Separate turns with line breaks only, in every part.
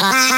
Bye.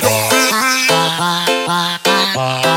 time.